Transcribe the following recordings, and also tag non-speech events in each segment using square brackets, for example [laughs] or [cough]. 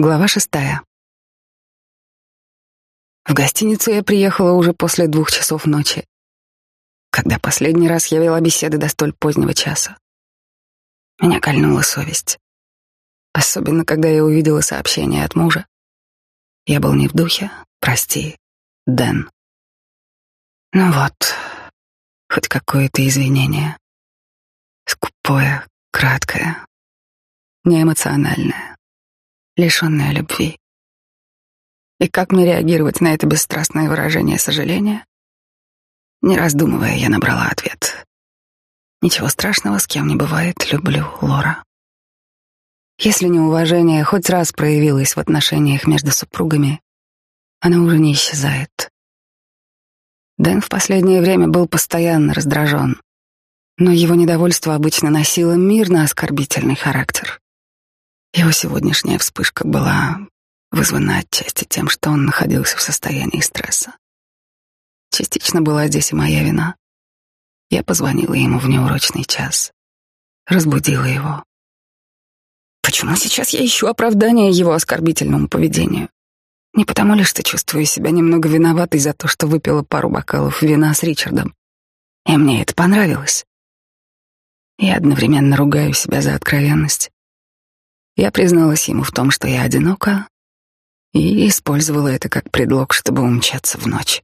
Глава шестая. В гостиницу я приехала уже после двух часов ночи, когда последний раз я вела беседы до столь позднего часа. Меня кольнула совесть. Особенно, когда я увидела сообщение от мужа. Я был не в духе, прости, Дэн. Ну вот, хоть какое-то извинение. Скупое, краткое, неэмоциональное лишенная любви. И как мне реагировать на это бесстрастное выражение сожаления? Не раздумывая, я набрала ответ. Ничего страшного, с кем не бывает, люблю Лора. Если неуважение хоть раз проявилось в отношениях между супругами, оно уже не исчезает. Дэн в последнее время был постоянно раздражен, но его недовольство обычно носило мирно оскорбительный характер. Его сегодняшняя вспышка была вызвана отчасти тем, что он находился в состоянии стресса. Частично была здесь и моя вина. Я позвонила ему в неурочный час, разбудила его. Почему сейчас я ищу оправдание его оскорбительному поведению? Не потому ли, что чувствую себя немного виноватой за то, что выпила пару бокалов вина с Ричардом. И мне это понравилось. Я одновременно ругаю себя за откровенность я призналась ему в том, что я одинока, и использовала это как предлог, чтобы умчаться в ночь.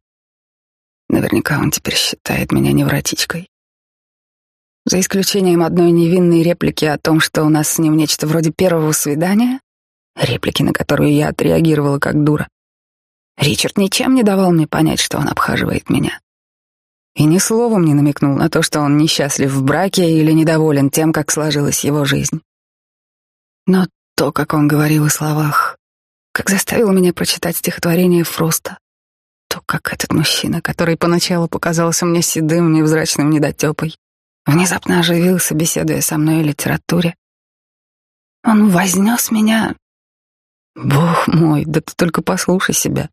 Наверняка он теперь считает меня невротичкой. За исключением одной невинной реплики о том, что у нас с ним нечто вроде первого свидания, реплики, на которую я отреагировала как дура, Ричард ничем не давал мне понять, что он обхаживает меня. И ни словом не намекнул на то, что он несчастлив в браке или недоволен тем, как сложилась его жизнь. Но то, как он говорил о словах, как заставило меня прочитать стихотворение Фроста, то, как этот мужчина, который поначалу показался мне седым, невзрачным недотепой, внезапно оживился, беседуя со мной о литературе. Он вознес меня... Бог мой, да ты только послушай себя.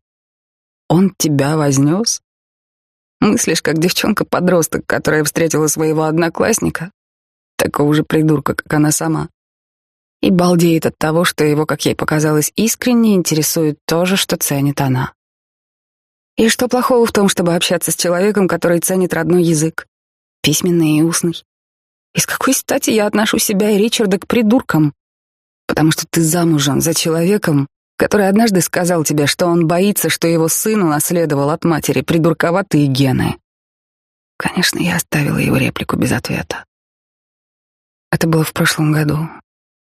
Он тебя вознес? Мыслишь, как девчонка-подросток, которая встретила своего одноклассника, такого же придурка, как она сама, и балдеет от того, что его, как ей показалось, искренне интересует то же, что ценит она. И что плохого в том, чтобы общаться с человеком, который ценит родной язык, письменный и устный? И с какой стати я отношу себя и Ричарда к придуркам? Потому что ты замужем за человеком, который однажды сказал тебе, что он боится, что его сын унаследовал от матери придурковатые гены. Конечно, я оставила его реплику без ответа. Это было в прошлом году,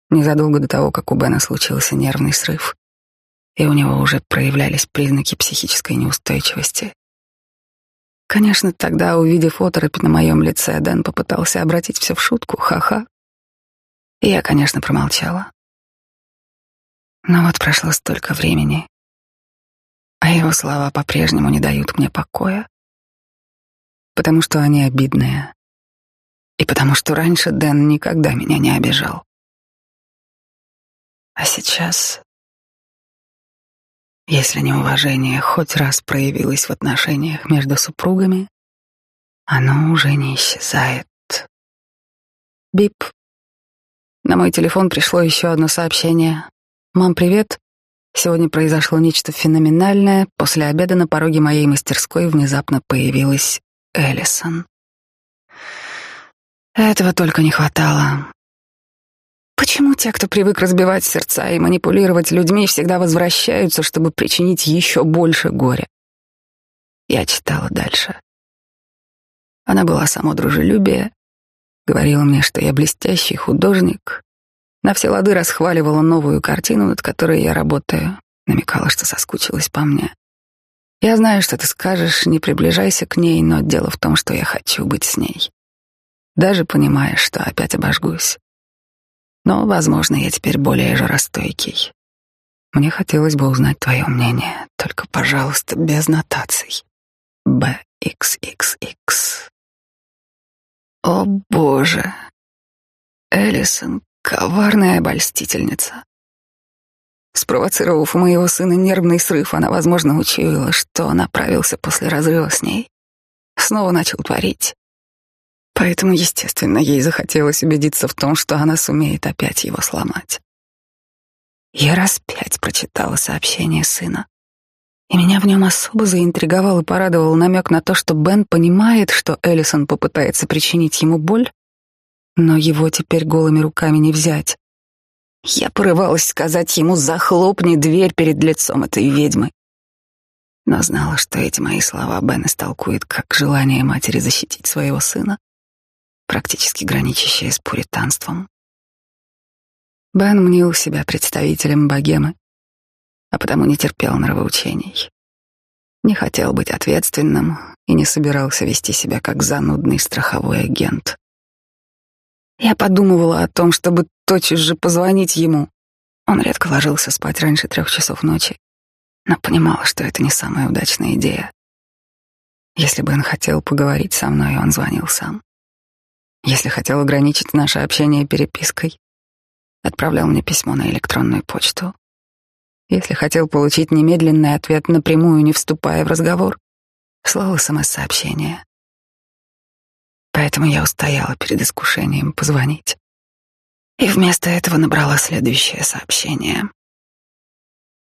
незадолго до того, как у Бена случился нервный срыв, и у него уже проявлялись признаки психической неустойчивости. Конечно, тогда, увидев оторопь на моем лице, Дэн попытался обратить все в шутку, ха-ха. И я, конечно, промолчала. Но вот прошло столько времени, а его слова по-прежнему не дают мне покоя, потому что они обидные, и потому что раньше Дэн никогда меня не обижал. А сейчас, если неуважение хоть раз проявилось в отношениях между супругами, оно уже не исчезает. Бип. На мой телефон пришло еще одно сообщение. «Мам, привет. Сегодня произошло нечто феноменальное. После обеда на пороге моей мастерской внезапно появилась Эллисон. Этого только не хватало. Почему те, кто привык разбивать сердца и манипулировать людьми, всегда возвращаются, чтобы причинить еще больше горя? Я читала дальше. Она была само дружелюбие, говорила мне, что я блестящий художник, на все лады расхваливала новую картину, над которой я работаю, намекала, что соскучилась по мне. Я знаю, что ты скажешь, не приближайся к ней, но дело в том, что я хочу быть с ней. Даже понимая, что опять обожгусь. Но, возможно, я теперь более жаростойкий. Мне хотелось бы узнать твое мнение, только, пожалуйста, без нотаций. BXXX. О, боже. Эллисон — коварная обольстительница. Спровоцировав у моего сына нервный срыв, она, возможно, учуяла, что направился после разрыва с ней. Снова начал творить. Поэтому, естественно, ей захотелось убедиться в том, что она сумеет опять его сломать. Я раз пять прочитала сообщение сына. И меня в нем особо заинтриговал и порадовал намек на то, что Бен понимает, что Эллисон попытается причинить ему боль, но его теперь голыми руками не взять. Я порывалась сказать ему «захлопни дверь перед лицом этой ведьмы». Но знала, что эти мои слова Бен истолкует как желание матери защитить своего сына, практически граничащее с пуританством. Бен мнил себя представителем богемы, а потому не терпел нравоучений. Не хотел быть ответственным и не собирался вести себя как занудный страховой агент. Я подумывала о том, чтобы тотчас же позвонить ему. Он редко ложился спать раньше трех часов ночи, но понимала, что это не самая удачная идея. Если бы он хотел поговорить со мной, он звонил сам. Если хотел ограничить наше общение перепиской, отправлял мне письмо на электронную почту. Если хотел получить немедленный ответ напрямую, не вступая в разговор, слал СМС-сообщение. Поэтому я устояла перед искушением позвонить. И вместо этого набрала следующее сообщение.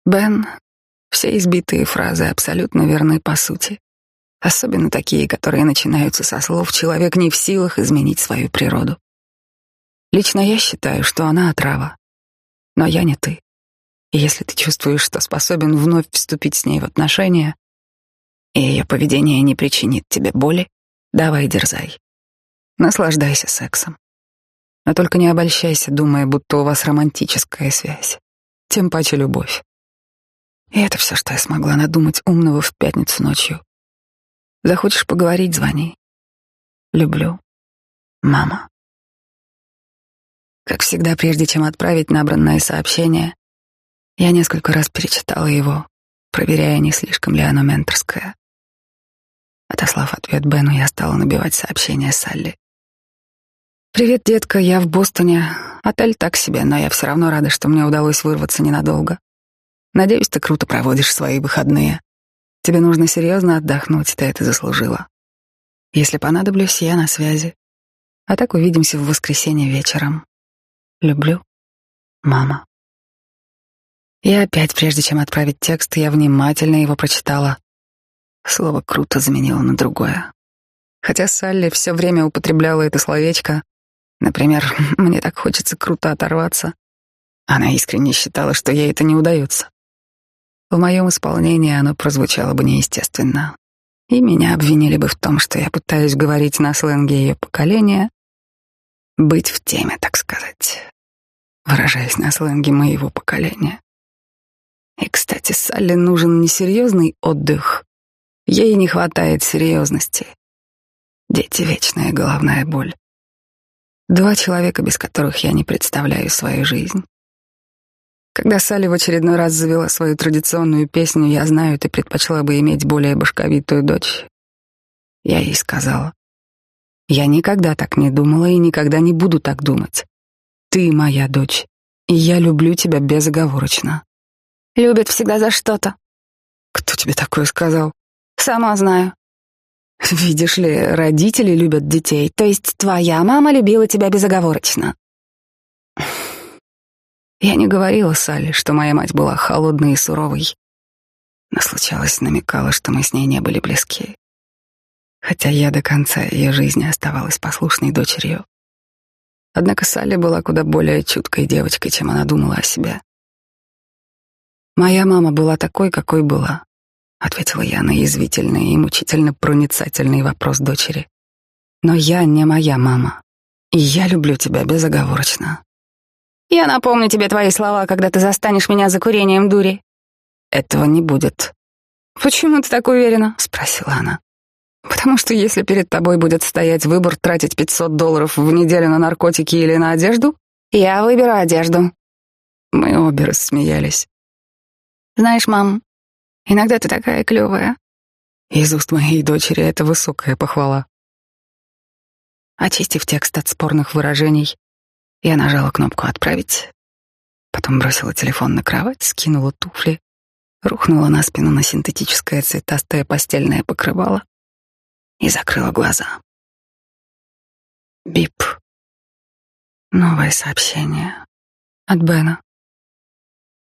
Бен, все избитые фразы абсолютно верны по сути. Особенно такие, которые начинаются со слов «человек не в силах изменить свою природу». Лично я считаю, что она отрава. Но я не ты. И если ты чувствуешь, что способен вновь вступить с ней в отношения, и ее поведение не причинит тебе боли, давай дерзай. Наслаждайся сексом. Но только не обольщайся, думая, будто у вас романтическая связь. Тем паче любовь. И это все, что я смогла надумать умного в пятницу ночью. Захочешь поговорить, звони. Люблю. Мама. Как всегда, прежде чем отправить набранное сообщение, я несколько раз перечитала его, проверяя, не слишком ли оно менторское. Отослав ответ Бену, я стала набивать сообщение Салли. «Привет, детка, я в Бостоне. Отель так себе, но я все равно рада, что мне удалось вырваться ненадолго. Надеюсь, ты круто проводишь свои выходные. Тебе нужно серьезно отдохнуть, ты это заслужила. Если понадоблюсь, я на связи. А так увидимся в воскресенье вечером. Люблю. Мама. И опять, прежде чем отправить текст, я внимательно его прочитала. Слово «круто» заменила на другое. Хотя Салли все время употребляла это словечко, например, [laughs] «мне так хочется круто оторваться», она искренне считала, что ей это не удается. В моем исполнении оно прозвучало бы неестественно, и меня обвинили бы в том, что я пытаюсь говорить на сленге ее поколения, быть в теме, так сказать, выражаясь на сленге моего поколения. И, кстати, Салли нужен несерьезный отдых. Ей не хватает серьезности. Дети — вечная головная боль. Два человека, без которых я не представляю свою жизнь. Когда Салли в очередной раз завела свою традиционную песню «Я знаю, ты предпочла бы иметь более башковитую дочь», я ей сказала, «Я никогда так не думала и никогда не буду так думать. Ты моя дочь, и я люблю тебя безоговорочно. Любят всегда за что-то. Кто тебе такое сказал? Сама знаю. Видишь ли, родители любят детей, то есть твоя мама любила тебя безоговорочно. Я не говорила Салли, что моя мать была холодной и суровой, но случалось намекала, что мы с ней не были близки. Хотя я до конца ее жизни оставалась послушной дочерью. Однако Салли была куда более чуткой девочкой, чем она думала о себе. Моя мама была такой, какой была, ответила я на язвительный и мучительно проницательный вопрос дочери. Но я не моя мама, и я люблю тебя безоговорочно. Я напомню тебе твои слова, когда ты застанешь меня за курением дури. Этого не будет. Почему ты так уверена? спросила она. Потому что если перед тобой будет стоять выбор тратить 500 долларов в неделю на наркотики или на одежду, я выберу одежду. Мы обе рассмеялись. Знаешь, мам, иногда ты такая клевая. Из уст моей дочери это высокая похвала. Очистив текст от спорных выражений, я нажала кнопку «Отправить», потом бросила телефон на кровать, скинула туфли, рухнула на спину на синтетическое цветастое постельное покрывало и закрыла глаза. Бип. Новое сообщение от Бена.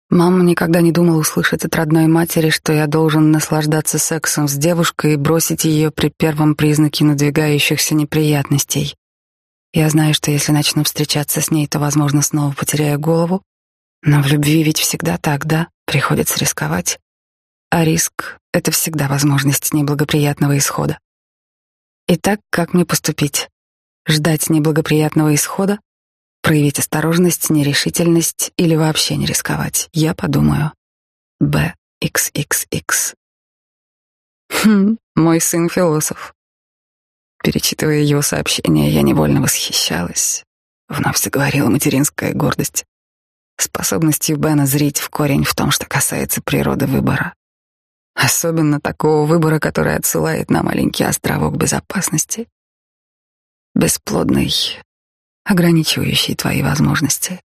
Мама никогда не думала услышать от родной матери, что я должен наслаждаться сексом с девушкой и бросить ее при первом признаке надвигающихся неприятностей. Я знаю, что если начну встречаться с ней, то, возможно, снова потеряю голову. Но в любви ведь всегда так, да? Приходится рисковать. А риск — это всегда возможность неблагоприятного исхода. Итак, как мне поступить? Ждать неблагоприятного исхода проявить осторожность, нерешительность или вообще не рисковать. Я подумаю. BXXX. Хм, мой сын философ. Перечитывая его сообщение, я невольно восхищалась. Вновь заговорила материнская гордость. Способностью Бена зрить в корень в том, что касается природы выбора. Особенно такого выбора, который отсылает на маленький островок безопасности. Бесплодный, ограничивающий твои возможности.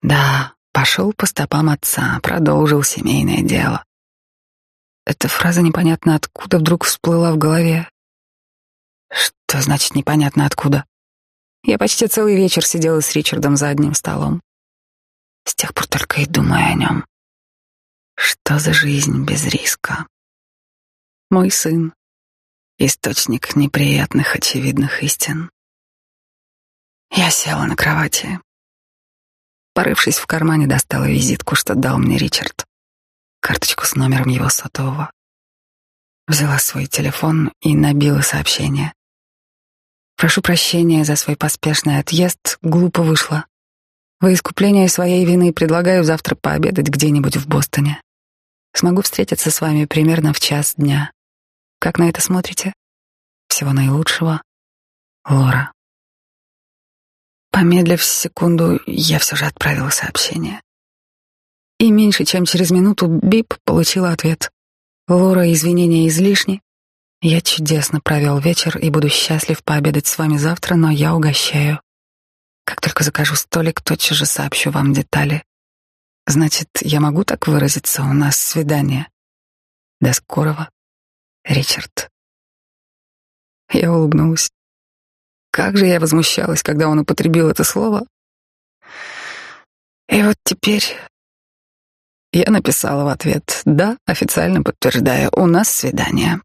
Да, пошел по стопам отца, продолжил семейное дело. Эта фраза непонятно откуда вдруг всплыла в голове. Что значит непонятно откуда? Я почти целый вечер сидела с Ричардом за одним столом. С тех пор только и думаю о нем. Что за жизнь без риска? Мой сын — источник неприятных очевидных истин. Я села на кровати. Порывшись в кармане, достала визитку, что дал мне Ричард. Карточку с номером его сотового. Взяла свой телефон и набила сообщение. Прошу прощения за свой поспешный отъезд, глупо вышло. Во искупление своей вины предлагаю завтра пообедать где-нибудь в Бостоне. Смогу встретиться с вами примерно в час дня. Как на это смотрите? Всего наилучшего. Лора. Помедлив секунду, я все же отправила сообщение. И меньше чем через минуту Бип получила ответ. «Лора, извинения излишни. Я чудесно провел вечер и буду счастлив пообедать с вами завтра, но я угощаю. Как только закажу столик, тотчас же сообщу вам детали. Значит, я могу так выразиться, у нас свидание. До скорого, Ричард». Я улыбнулась. Как же я возмущалась, когда он употребил это слово. И вот теперь я написала в ответ «Да, официально подтверждаю, у нас свидание».